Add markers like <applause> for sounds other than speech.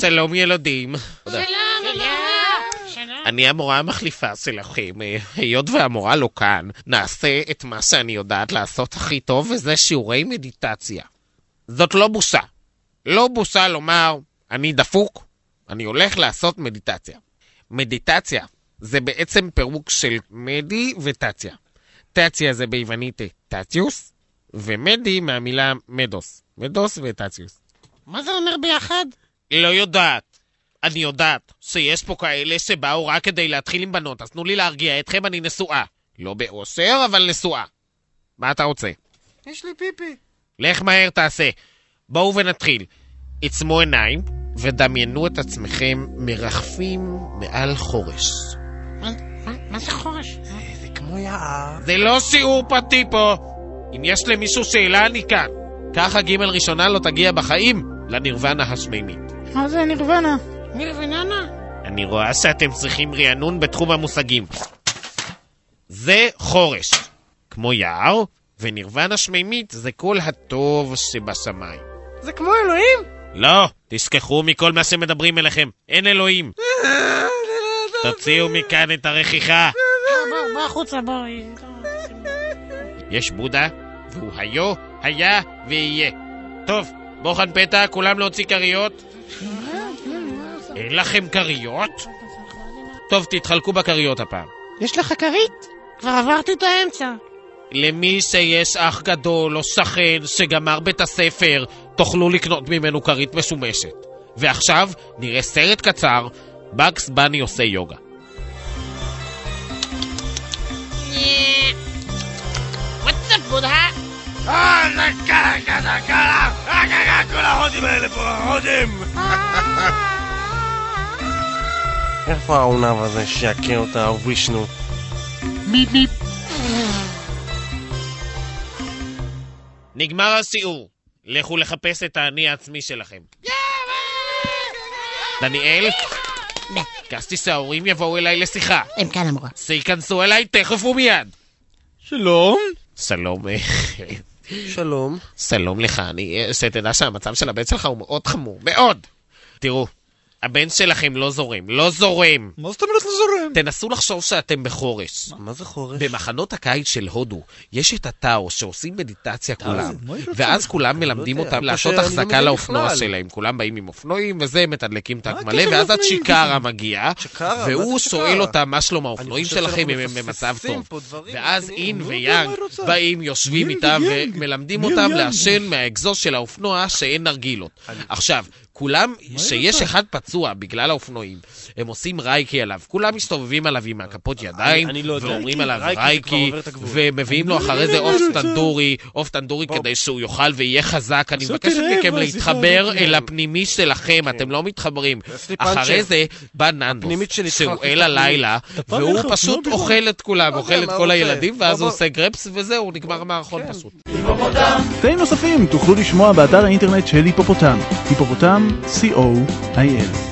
שלום ילדים. שלום, שלום. אני המורה המחליפה שלכם. היות והמורה לא כאן, נעשה את מה שאני יודעת לעשות הכי טוב, וזה שיעורי מדיטציה. זאת לא בושה. לא בושה לומר, אני דפוק, אני הולך לעשות מדיטציה. מדיטציה זה בעצם פירוק של מדי וטציה. טציה זה ביוונית טציוס, ומדי מהמילה מדוס. מדוס וטציוס. מה זה אומר ביחד? לא יודעת. אני יודעת שיש פה כאלה שבאו רק כדי להתחיל עם בנות, אז תנו לי להרגיע אתכם, אני נשואה. לא באושר, אבל נשואה. מה אתה רוצה? יש לי פיפי. לך מהר תעשה. בואו ונתחיל. עצמו עיניים ודמיינו את עצמכם מרחפים מעל חורש. מה- מה- מה זה חורש? זה כמו יער. זה לא שיעור פרטי פה! אם יש למישהו שאלה, אני כאן. ככה ג' ראשונה לא תגיע בחיים לנירוונה השמימית. מה זה נירוונה? נירוונה? אני רואה שאתם צריכים רענון בתחום המושגים. זה חורש, כמו יער, ונירוונה שמימית זה כל הטוב שבשמיים. זה כמו אלוהים? לא, תשכחו מכל מה שמדברים אליכם, אין אלוהים. תוציאו מכאן את הרכיכה. בוא, בוא החוצה, בוא. יש בודה, והוא היו, היה ויהיה. טוב, בוחן פתע, כולם להוציא כריות. אין לכם כריות? טוב, תתחלקו בכריות הפעם. יש לך כרית? כבר עברתי את האמצע. למי שיש אח גדול או שכן שגמר בית הספר, תוכלו לקנות ממנו כרית משומשת. ועכשיו נראה סרט קצר, בקס בני עושה יוגה. וואטסאפ בודה? אה, זה קלה, קלה, כל ההודים האלה פה, ההודים! איפה הארונב הזה שיכה אותה. נגמר השיעור. לכו לחפש את האני העצמי שלכם. דניאל? ביקשתי שההורים יבואו אליי לשיחה. הם כאן המורה. שייכנסו אליי תכף ומיד. שלום. שלום, אה, שלום. שלום לך, אני... אה, שתדע שהמצב של הבן שלך הוא מאוד חמור, מאוד! תראו, הבן שלכם לא זורם, לא זורם! מה זאת אומרת לא זורם? תנסו לחשוב שאתם בחורש. מה זה חורש? במחנות הקיץ של הודו יש את הטאו שעושים מדיטציה כולם, מה ואז? כולם לא מלמדים יודע, אותם או לעשות לא החזקה לאופנוע בכלל. שלהם. כולם באים עם אופנועים וזה, מתדלקים טנק מה מלא, ואז? הצ'יקרה מגיע? <laughs> מה והוא שואל? אותם מה שלום האופנועים שלכם, אם הם במצב טוב. ואז. אין לא ויאנג מה. באים, יושבים איתם. ומלמדים אותם? לעשן מהאגזוז של האופנוע שאין נרגילות. עכשיו, כולם, שיש? אחד פצוע בגלל האופנועים, הם עושים רייקי עליו, כולם מסתובבים עליו עם הכפות ידיים, אני לא. ואומרים עליו רייקי. ומביאים לו אחרי זה עוף טנדורי, עוף טנדורי. כדי שהוא יאכל ויהיה חזק. אני מבקשת תראה מכם להתחבר אל. הפנימי שלכם, אתם לא מתחברים. אחרי זה בא ננדוס, שהוא אל הלילה, והוא פשוט אופנוע אוכל את כולם, לא אוכל את כל הילדים? ואז הוא. עושה גרפס וזהו, נגמר המערכון כן. פשוט. קטעים נוספים תוכלו לשמוע באתר האינטרנט של היפופוטם, היפופוטם, C-O-I-L